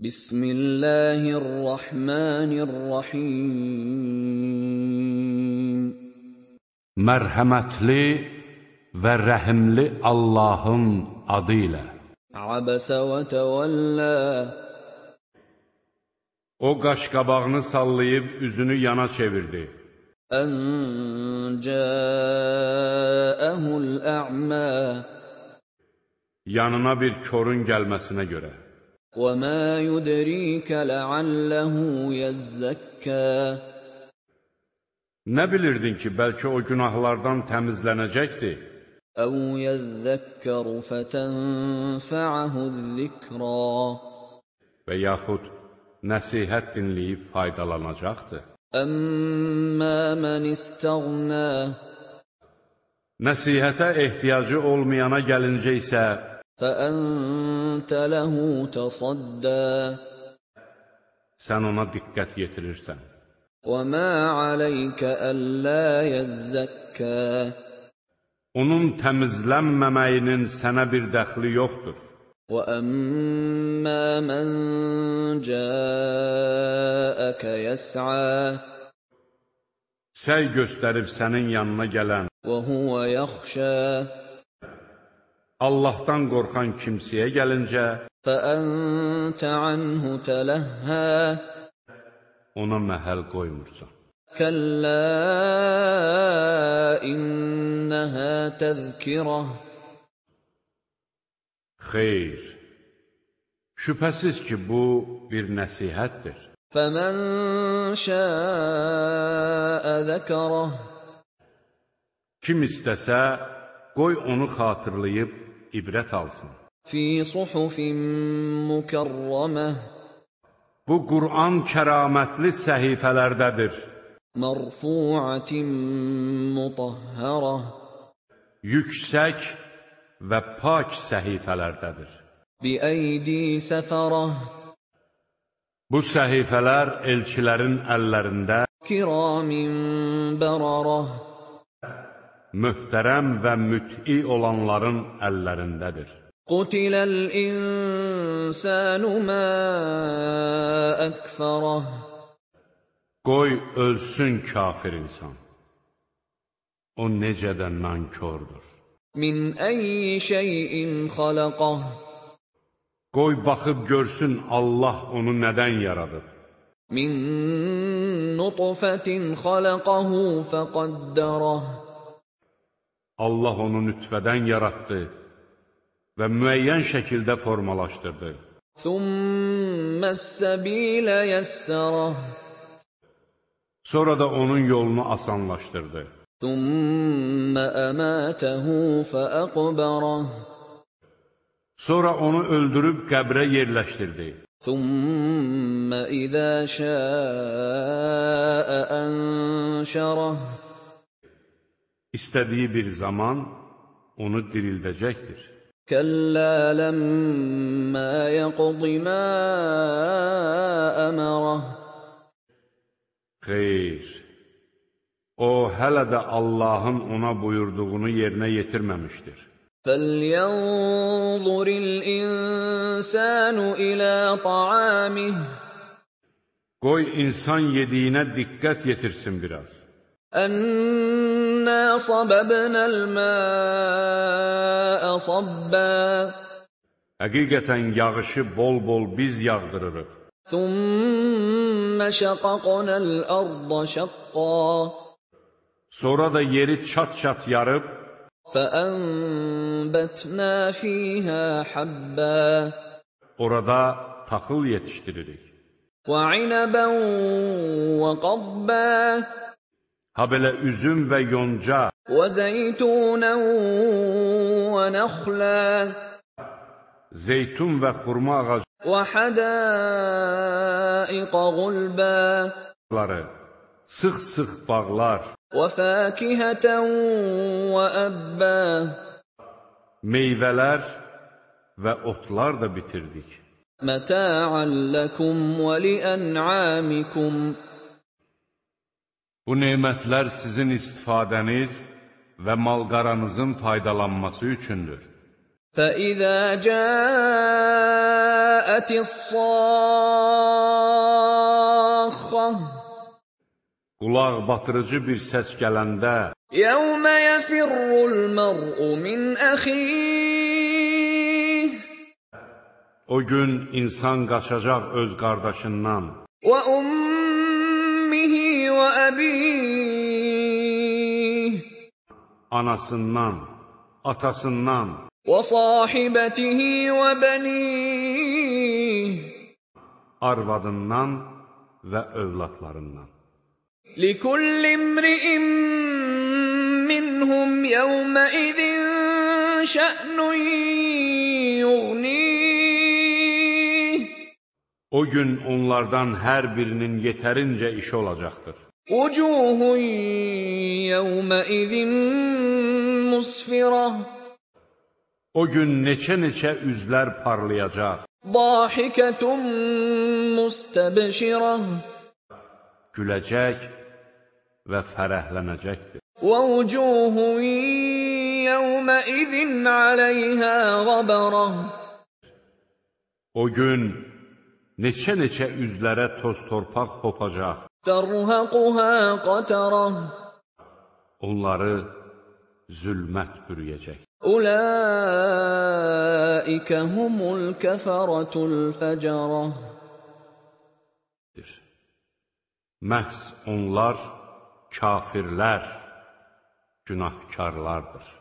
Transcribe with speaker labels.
Speaker 1: Bismillahirrahmanirrahim
Speaker 2: Mərhəmətli və rəhimli Allahın adı ilə
Speaker 1: Abəsə və təvəllə
Speaker 2: O qaşqabağını sallayıb üzünü yana çevirdi.
Speaker 1: Ən cəəhul ə'mə
Speaker 2: Yanına bir körün gəlməsinə görə.
Speaker 1: وما يدريك لعله يزكى
Speaker 2: Nə bilirdin ki, bəlkə o günahlardan təmizlənəcəkdi?
Speaker 1: أو يذكر فتنفعه الذكرى
Speaker 2: Və yaxud nəsihət dinləyib faydalanacaqdı.
Speaker 1: أما من استغنى
Speaker 2: Nəsihətə ehtiyacı olmayana gəlincə isə
Speaker 1: فأنت له تصدى
Speaker 2: sən ona diqqət yetirirsən.
Speaker 1: وما عليك ألا يزكى
Speaker 2: Onun təmizlənməməyinin sənə bir dəxli yoxdur.
Speaker 1: وأما من جاءك يسعى
Speaker 2: Səy göstərib sənin yanına gələn,
Speaker 1: وهو يخشى
Speaker 2: Allahdan qorxan kimsəyə gəlincə,
Speaker 1: فأنت عنه تلهى
Speaker 2: ona məhəl qoymursan.
Speaker 1: كلا إنها تذكرة
Speaker 2: Xeyr, şübhəsiz ki, bu bir nəsihətdir.
Speaker 1: فمن شاء ذكره
Speaker 2: Kim istəsə, qoy onu xatırlayıb ibrət alsın.
Speaker 1: Fi suhufin mukarramah
Speaker 2: Bu Qur'an kəramətli səhifələrdədir.
Speaker 1: Marfu'atin mutahhara
Speaker 2: Yüksək və pak səhifələrdədir.
Speaker 1: Bi aydi səfərə
Speaker 2: Bu səhifələr elçilərin əllərində
Speaker 1: kiramin bərarah
Speaker 2: möhtərəm və müt'i olanların əllərindədir.
Speaker 1: Qutilal insanu ma akfarah
Speaker 2: Qoy ölsün kafir insan. O necə də nankordur.
Speaker 1: Min ayyi şeyin xalaqah
Speaker 2: Qoy baxıb görsün Allah onu nədən yaradıb.
Speaker 1: Min nutfətin xalaqahu fəqaddarah
Speaker 2: Allah onu nütfədən yaratdı və müəyyən şəkildə formalaşdırdı.
Speaker 1: ثم السبيل يسره
Speaker 2: Sonra da onun yolunu asanlaşdırdı.
Speaker 1: ثم أماته فأقبره
Speaker 2: Sonra onu öldürüb qəbrə yerləşdirdi.
Speaker 1: ثم إذا شاء أنشره
Speaker 2: İstədiyi bir zaman onu dirildəcəkdir.
Speaker 1: كلا لما يقض ما أمره
Speaker 2: Xeyr, o hələ də Allahın ona buyurduğunu yerinə yetirməmişdir.
Speaker 1: فلينظر الإنسان إلى طعامه
Speaker 2: Qoy insan yediyinə diqqət yetirsin biraz.
Speaker 1: أنا صببنا الماء صبا
Speaker 2: Həqiqətən yağışı bol-bol biz yağdırırıq.
Speaker 1: ثم شققنا الأرض شقا
Speaker 2: Sonra da yeri çat-çat yarıb,
Speaker 1: فأنبتنا فيها حبا
Speaker 2: orada taxıl yetişdiririk.
Speaker 1: وعنبا وقضبا
Speaker 2: ha belə üzüm və yonca.
Speaker 1: Və zeytunən və nəxlə
Speaker 2: zeytun və xurma
Speaker 1: ağacı və
Speaker 2: hədaiqa qulbə sıx-sıx bağlar.
Speaker 1: Və fəkihətən və əbbə
Speaker 2: meyvələr və otlar da bitirdik.
Speaker 1: Mətə'an ləkum və li'ən'amikum
Speaker 2: Bu nemətlər sizin istifadəniz və malqaranızın faydalanması üçündür.
Speaker 1: فإذا جاء جاءت الصاخة
Speaker 2: Qulaq batırıcı bir səs gələndə
Speaker 1: يوم يفر المرء من أخيه
Speaker 2: o gün insan qaçacaq öz qardaşından,
Speaker 1: وأمه وأبيه
Speaker 2: anasından, atasından,
Speaker 1: وصاحبته وبنيه
Speaker 2: arvadından və övladlarından.
Speaker 1: لكل امرئ منهم يومئذ شأن يغنيه
Speaker 2: O gün onlardan hər birinin yetərincə işi olacaqdır.
Speaker 1: وجوه يومئذ مسفرة
Speaker 2: O gün neçə-neçə üzlər parlayacaq,
Speaker 1: ضاحكة مستبشرة
Speaker 2: güləcək və fərəhlənəcəkdir.
Speaker 1: ووجوه يومئذ عليها غبرة
Speaker 2: O gün neçə-neçə üzlərə toz-torpaq hopacaq.
Speaker 1: Tərhəquhə qatarah.
Speaker 2: Onları zülmət bürüyəcək.
Speaker 1: Ulaikə humul kəfaratul fəcarah.
Speaker 2: Məhz onlar kafirlər, günahkarlardır.